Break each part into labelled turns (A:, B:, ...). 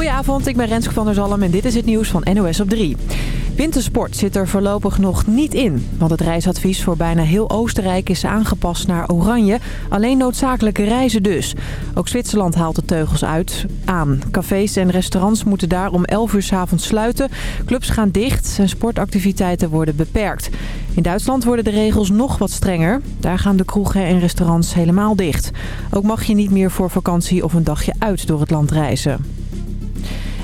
A: Goedenavond, ik ben Renske van der Zalm en dit is het nieuws van NOS op 3. Wintersport zit er voorlopig nog niet in. Want het reisadvies voor bijna heel Oostenrijk is aangepast naar oranje. Alleen noodzakelijke reizen dus. Ook Zwitserland haalt de teugels uit aan. Cafés en restaurants moeten daar om 11 uur s avonds sluiten. Clubs gaan dicht en sportactiviteiten worden beperkt. In Duitsland worden de regels nog wat strenger. Daar gaan de kroegen en restaurants helemaal dicht. Ook mag je niet meer voor vakantie of een dagje uit door het land reizen.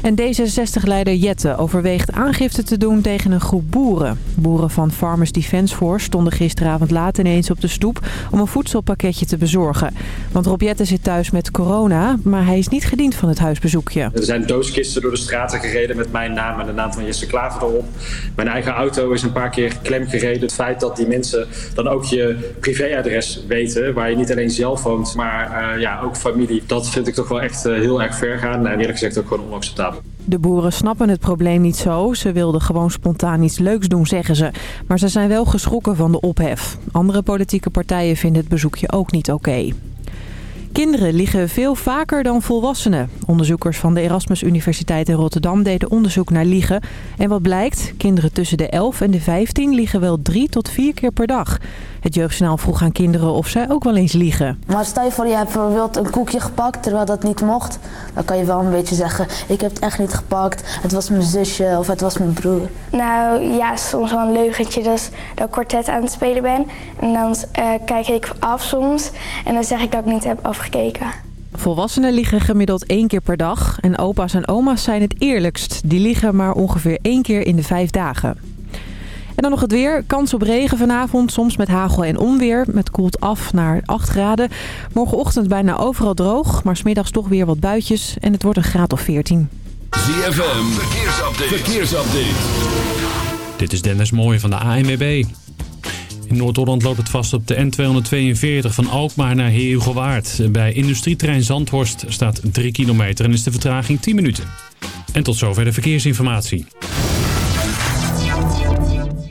A: En D66-leider Jette overweegt aangifte te doen tegen een groep boeren. Boeren van Farmers Defence Force stonden gisteravond laat ineens op de stoep om een voedselpakketje te bezorgen. Want Rob Jette zit thuis met corona, maar hij is niet gediend van het huisbezoekje.
B: Er zijn dooskisten door de straten gereden met mijn naam en de naam van Jesse Klaver erop. Mijn eigen auto is een paar keer klem gereden. Het feit dat die mensen dan ook je privéadres weten, waar je niet alleen zelf woont, maar uh, ja, ook familie. Dat vind ik toch wel echt uh, heel erg ver gaan en eerlijk gezegd ook gewoon onacceptabel.
A: De boeren snappen het probleem niet zo. Ze wilden gewoon spontaan iets leuks doen, zeggen ze. Maar ze zijn wel geschrokken van de ophef. Andere politieke partijen vinden het bezoekje ook niet oké. Kinderen liegen veel vaker dan volwassenen. Onderzoekers van de Erasmus Universiteit in Rotterdam deden onderzoek naar liegen. En wat blijkt? Kinderen tussen de 11 en de 15 liegen wel drie tot vier keer per dag. Het jeugdjournaal vroeg aan kinderen of zij ook wel eens liegen.
C: Maar stel je voor je hebt bijvoorbeeld een koekje gepakt terwijl dat niet mocht. Dan kan je wel een beetje zeggen, ik heb het echt niet gepakt. Het was mijn zusje of het was mijn broer.
D: Nou ja, soms wel een leugentje dus dat ik kwartet aan het spelen ben. En dan uh, kijk ik af soms en dan zeg ik dat ik niet heb afgekeken.
A: Volwassenen liegen gemiddeld één keer per dag. En opa's en oma's zijn het eerlijkst. Die liegen maar ongeveer één keer in de vijf dagen. En dan nog het weer. Kans op regen vanavond, soms met hagel en onweer. Het koelt af naar 8 graden. Morgenochtend bijna overal droog, maar smiddags toch weer wat buitjes. En het wordt een graad of 14.
E: ZFM, verkeersupdate. verkeersupdate.
F: Dit is Dennis Mooij van de ANWB. In Noord-Holland loopt het vast op de N242 van Alkmaar naar Heerhugowaard. Bij industrieterrein Zandhorst staat 3 kilometer en is de vertraging 10 minuten. En tot zover de verkeersinformatie.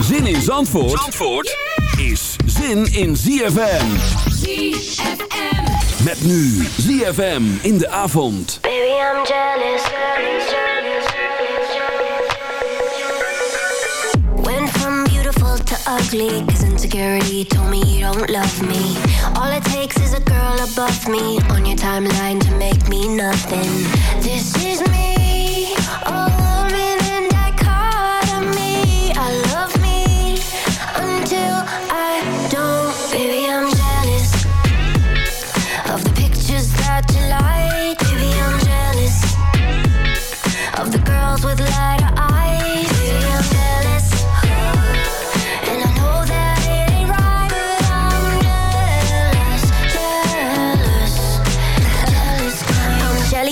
E: Zin in Zandvoort, Zandvoort is zin in ZFM.
G: ZFM.
E: Met nu ZFM in de avond.
G: Baby, I'm jealous. Went from beautiful to ugly. Cause insecurity told me you don't love me. All it takes is a girl above me. On your timeline to make me nothing. This is me. Oh.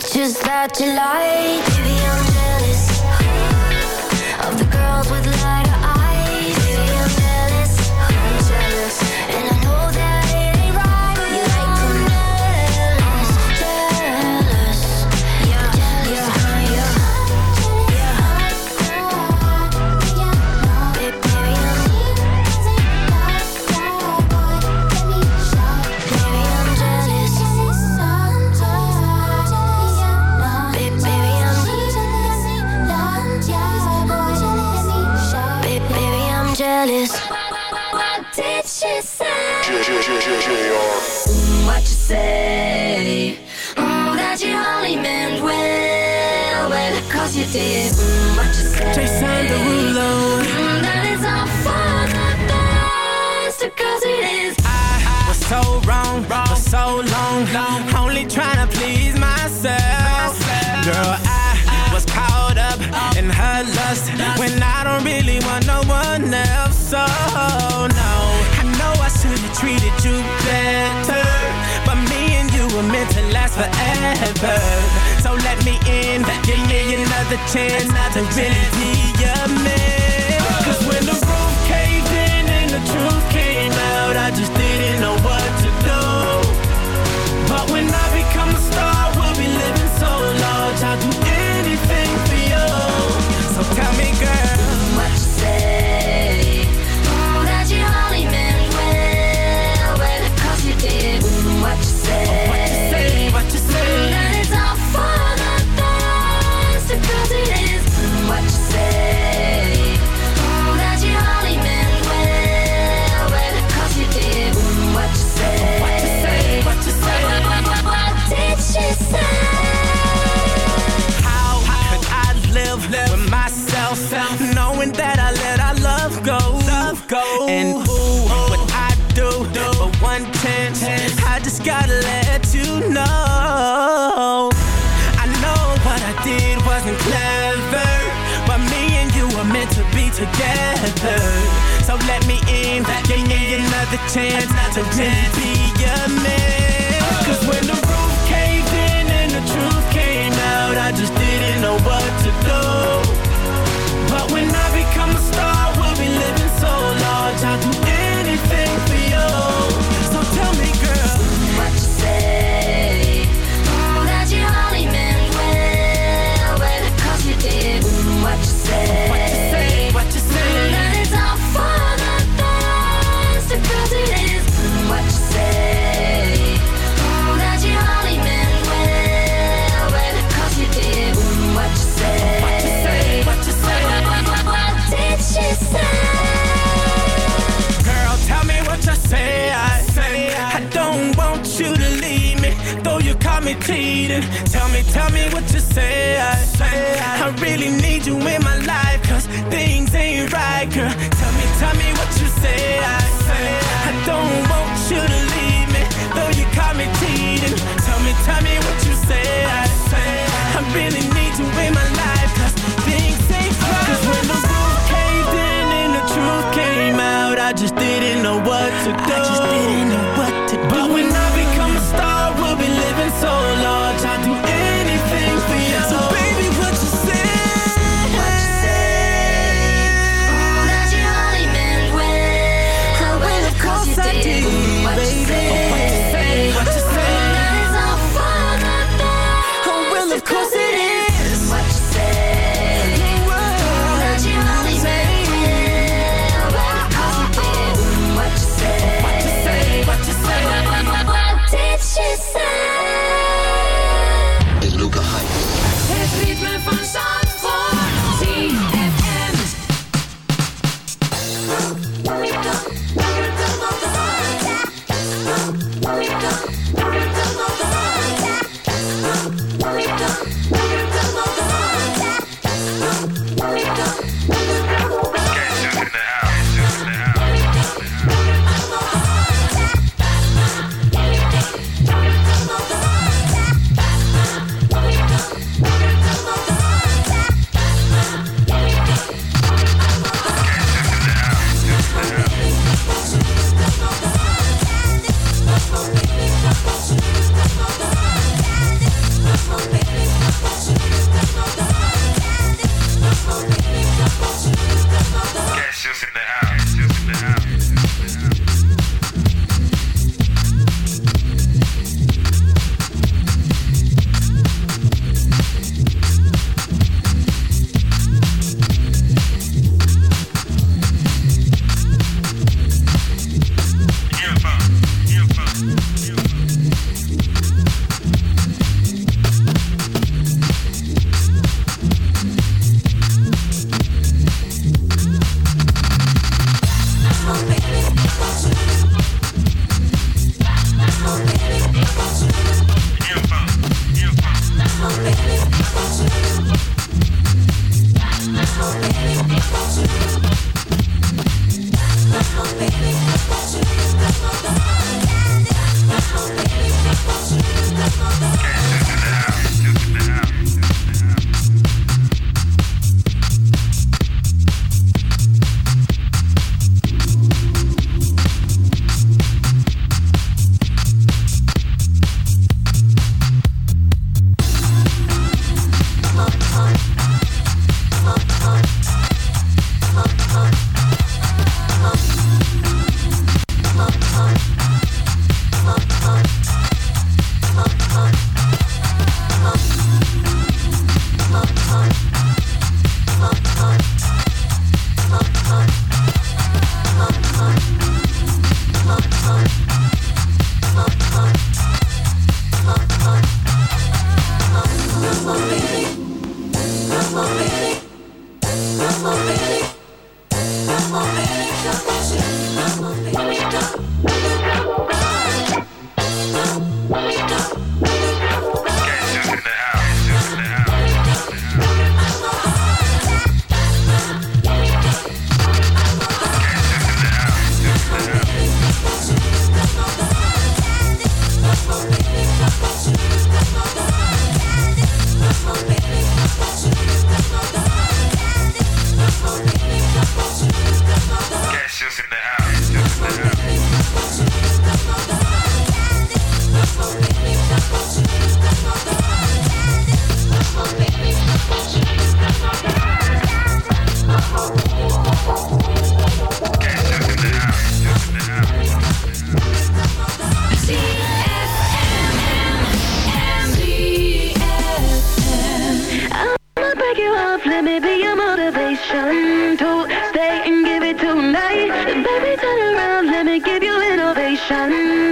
G: pictures that you like. Baby, I'm
H: So now I know I should have treated you better, but me and you were meant to last forever. So let me in, give me another chance to really be your man. know I know what I did wasn't clever But me and you were meant to be together So let me in, let give me, in. another chance another To chance. be your man Cause when the roof caved in and the truth came out I just didn't know what Tell me, tell me what you say. I, I really need you in my
I: innovation.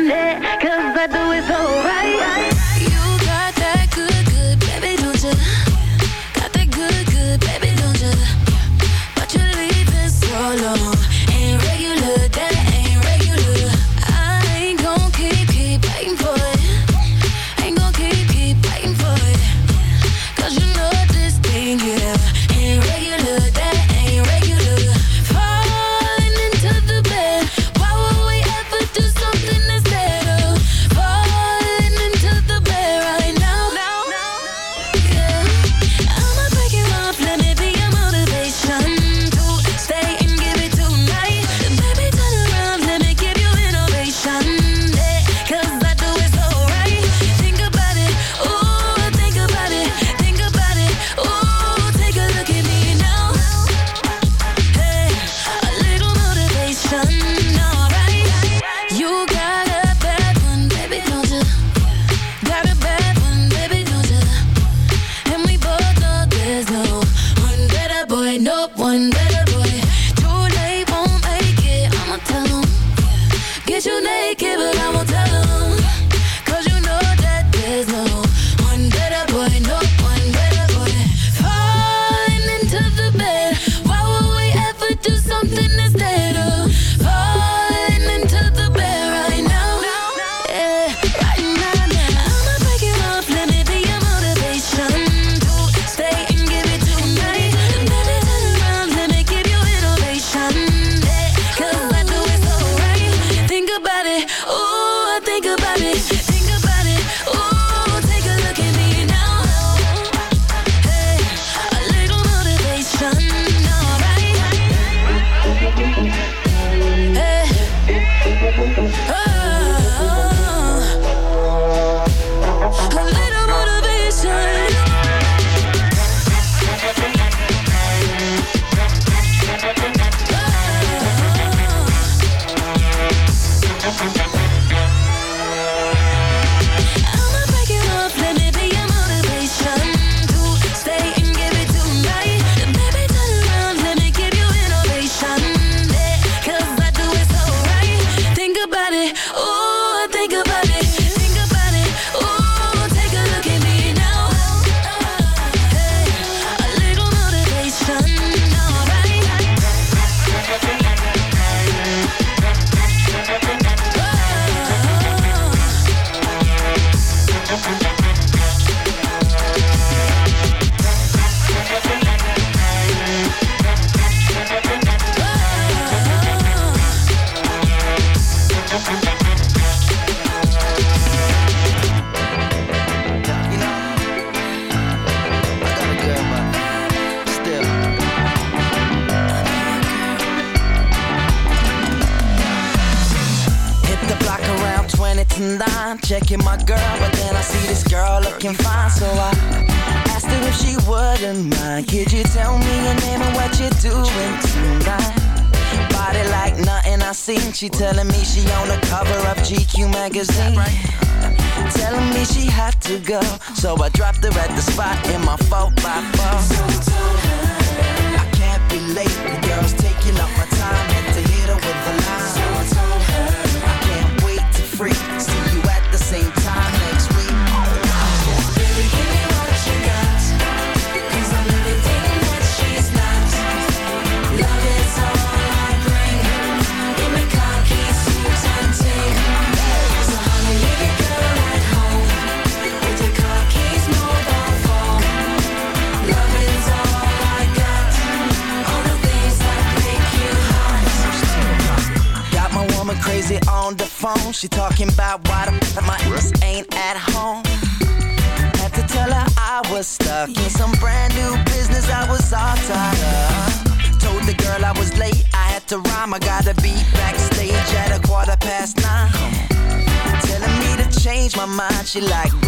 J: She like